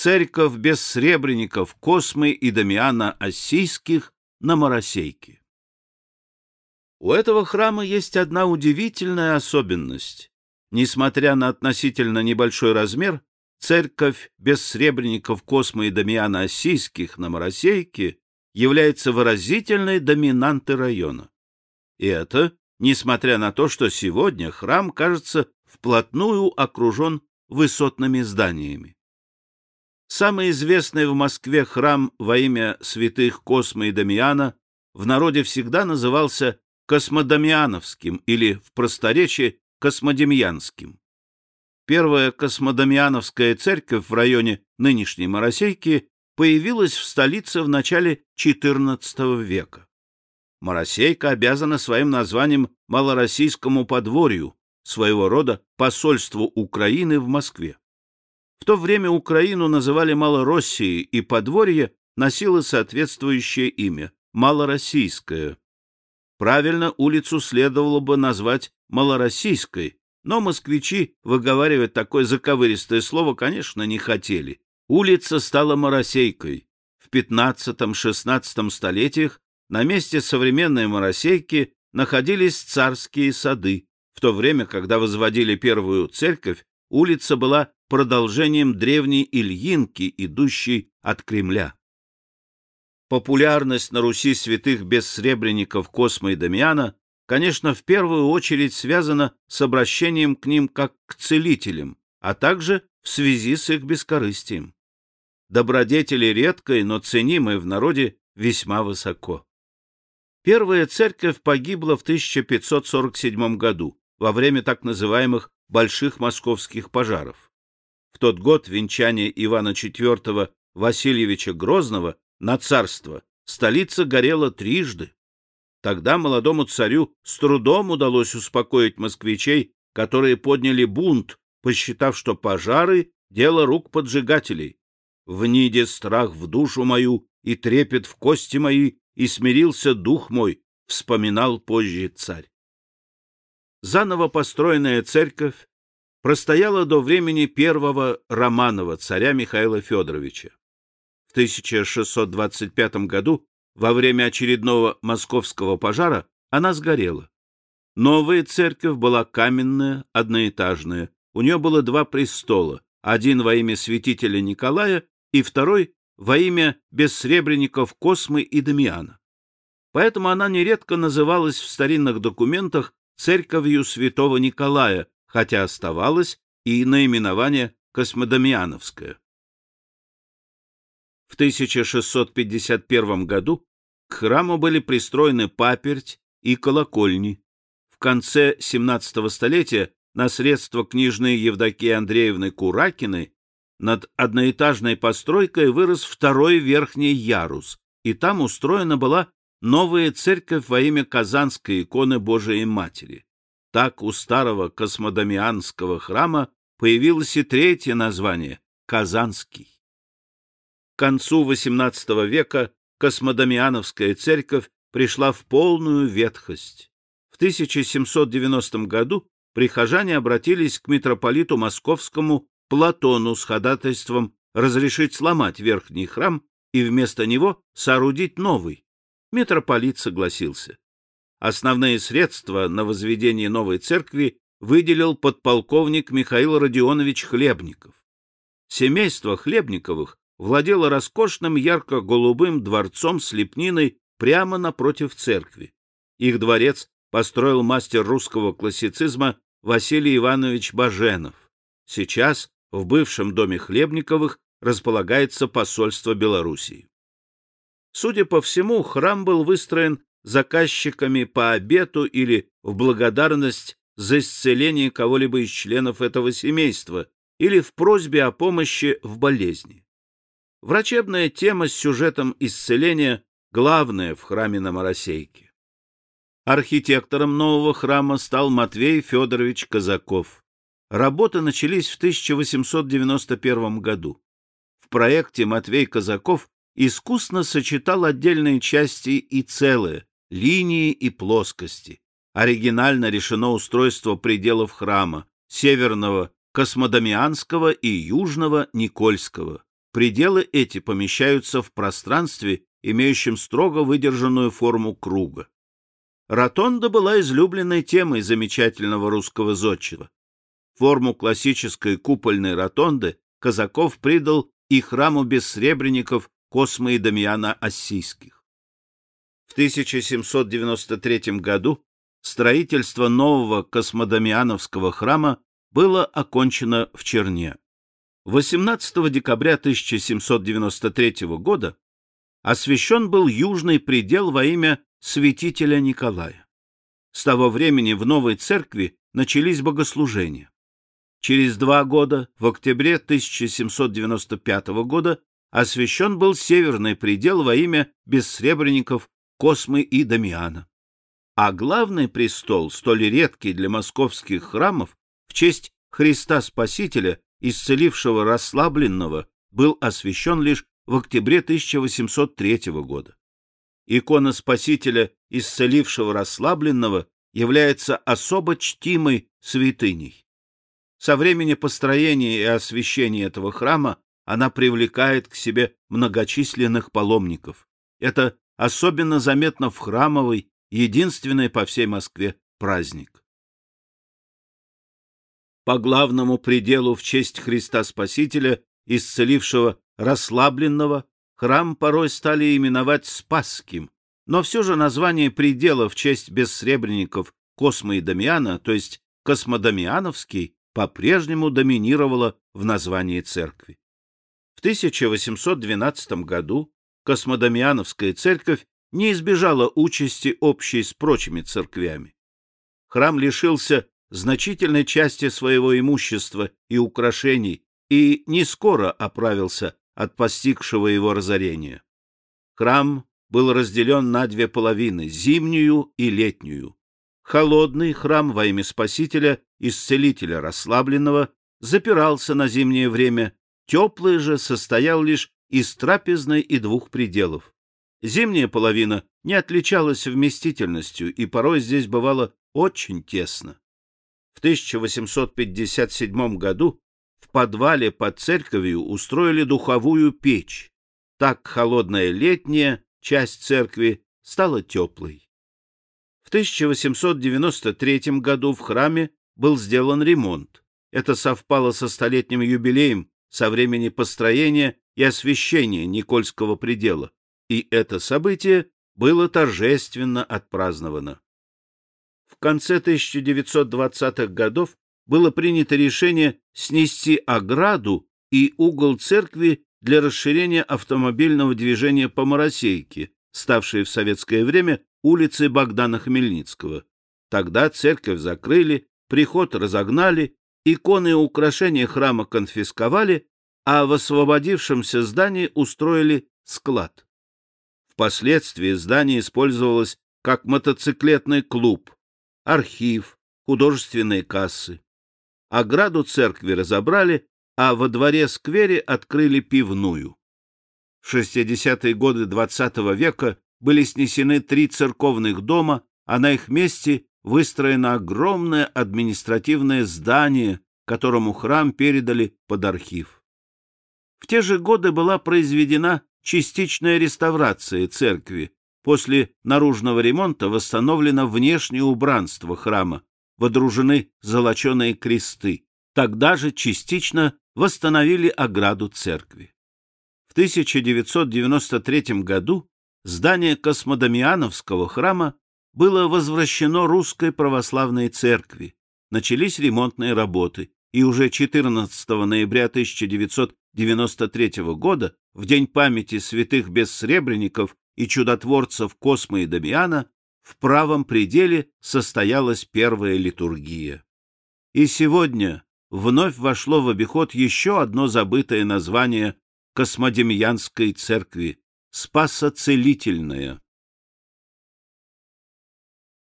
церковь без сребреников Космы и Дамиана Осийских на Моросейке. У этого храма есть одна удивительная особенность. Несмотря на относительно небольшой размер, церковь без сребреников Космы и Дамиана Осийских на Моросейке является выразительной доминантой района. И это несмотря на то, что сегодня храм, кажется, вплотную окружен высотными зданиями. Самый известный в Москве храм во имя святых Косма и Дамиана в народе всегда назывался Космодамиановским или в просторечии Космодемьянским. Первая Космодамиановская церковь в районе нынешней Моросейки появилась в столице в начале XIV века. Моросейка обязана своим названием малороссийскому подворью, своего рода посольству Украины в Москве. В то время Украину называли Малороссией, и подворье носило соответствующее имя – Малороссийское. Правильно улицу следовало бы назвать Малороссийской, но москвичи выговаривать такое заковыристое слово, конечно, не хотели. Улица стала Моросейкой. В XV-XVI столетиях на месте современной Моросейки находились царские сады. В то время, когда возводили первую церковь, улица была продолжением древней Ильинки, идущей от Кремля. Популярность на Руси святых бессребренников Косма и Дамиана, конечно, в первую очередь связана с обращением к ним как к целителям, а также в связи с их бескорыстием. Добродетели редкой, но ценимой в народе весьма высоко. Первая церковь погибла в 1547 году во время так называемых больших московских пожаров. В тот год венчание Ивана IV Васильевича Грозного на царство столица горела трижды. Тогда молодому царю с трудом удалось успокоить москвичей, которые подняли бунт, посчитав, что пожары — дело рук поджигателей. В ниде страх в душу мою и трепет в кости мои, и смирился дух мой, вспоминал позже царь. Заново построенная церковь простояла до времени первого Романова, царя Михаила Федоровича. В 1625 году, во время очередного московского пожара, она сгорела. Новая церковь была каменная, одноэтажная. У нее было два престола, один во имя святителя Николая и второй во имя бессребренников Космы и Дамиана. Поэтому она нередко называлась в старинных документах церковью святого Николая, хотя оставалось и наименование Космодамиановское. В 1651 году к храму были пристроены паперть и колокольни. В конце XVII столетия на средства княжны Евдокии Андреевны Куракиной над одноэтажной постройкой вырос второй верхний ярус, и там устроена была новая церковь во имя Казанской иконы Божией Матери. Так у старого космодамианского храма появилось и третье название — Казанский. К концу XVIII века космодамиановская церковь пришла в полную ветхость. В 1790 году прихожане обратились к митрополиту московскому Платону с ходатайством разрешить сломать верхний храм и вместо него соорудить новый. Митрополит согласился. Основные средства на возведение новой церкви выделил подполковник Михаил Родионович Хлебников. Семейство Хлебниковых владело роскошным ярко-голубым дворцом с лепниной прямо напротив церкви. Их дворец построил мастер русского классицизма Василий Иванович Баженов. Сейчас в бывшем доме Хлебниковых располагается посольство Белоруссии. Судя по всему, храм был выстроен заказчиками по обету или в благодарность за исцеление кого-либо из членов этого семейства или в просьбе о помощи в болезни. Врачебная тема с сюжетом исцеления главная в храме на Моросейке. Архитектором нового храма стал Матвей Федорович Казаков. Работы начались в 1891 году. В проекте Матвей Казаков искусно сочетал отдельные части и целые, линии и плоскости. Оригинально решено устройство пределов храма, северного Космодамианского и южного Никольского. пределы эти помещаются в пространстве, имеющем строго выдержанную форму круга. Ротонда была излюбленной темой замечательного русского зодчего. Форму классической купольной ротонды Казаков придал и храму бессребренников Космо и Дамиана Ассийских. В 1793 году строительство нового космодамиановского храма было окончено в Черне. 18 декабря 1793 года освящен был южный предел во имя святителя Николая. С того времени в новой церкви начались богослужения. Через два года, в октябре 1795 года, освящен был северный предел во имя бессребренников Космы и Дамиана. А главный престол, столь редкий для московских храмов, в честь Христа Спасителя, исцелившего расслабленного, был освящен лишь в октябре 1803 года. Икона Спасителя, исцелившего расслабленного, является особо чтимой святыней. Со времени построения и освящения этого храма она привлекает к себе многочисленных паломников. Это особенно заметно в храмовый, единственный по всей Москве праздник. По главному пределу в честь Христа Спасителя, исцелившего расслабленного, Храм порой стали именовать Спасским, но все же название предела в честь бессребренников Космо и Дамиана, то есть Космодамиановский, по-прежнему доминировало в названии церкви. В 1812 году Космодамиановская церковь не избежала участи общей с прочими церквями. Храм лишился значительной части своего имущества и украшений и не скоро оправился от постигшего его разорения. Храм был разделен на две половины — зимнюю и летнюю. Холодный храм во имя Спасителя, исцелителя расслабленного, запирался на зимнее время, теплый же состоял лишь из трапезной и двух пределов. Зимняя половина не отличалась вместительностью, и порой здесь бывало очень тесно. В 1857 году в подвале под церковью устроили духовую печь. Так холодная летняя часть церкви стала теплой. В 1893 году в храме был сделан ремонт. Это совпало со столетним юбилеем со времени построения и освящения Никольского предела, и это событие было торжественно отпраздновано. В конце 1920-х годов было принято решение снести ограду и угол церкви для расширения автомобильного движения по Моросейке, ставшей в советское время улицей Богдана Хмельницкого. Тогда церковь закрыли, приход разогнали, иконы и украшения храма конфисковали, а в освободившемся здании устроили склад. Впоследствии здание использовалось как мотоциклетный клуб, архив, художественные кассы. Ограду церкви разобрали, а во дворе-сквере открыли пивную. В 60-е годы XX -го века были снесены три церковных дома, а на их месте выстроено огромное административное здание, которому храм передали под архив. В те же годы была произведена частичная реставрация церкви. После наружного ремонта восстановлено внешнее убранство храма, водружены золоченые кресты. Тогда же частично восстановили ограду церкви. В 1993 году здание Космодамиановского храма было возвращено Русской Православной Церкви. Начались ремонтные работы, и уже 14 ноября 1993 года, в день памяти святых бессребренников и чудотворцев Космо и Дамиана, в правом пределе состоялась первая литургия. И сегодня вновь вошло в обиход еще одно забытое название Космодемьянской церкви — Спасоцелительная.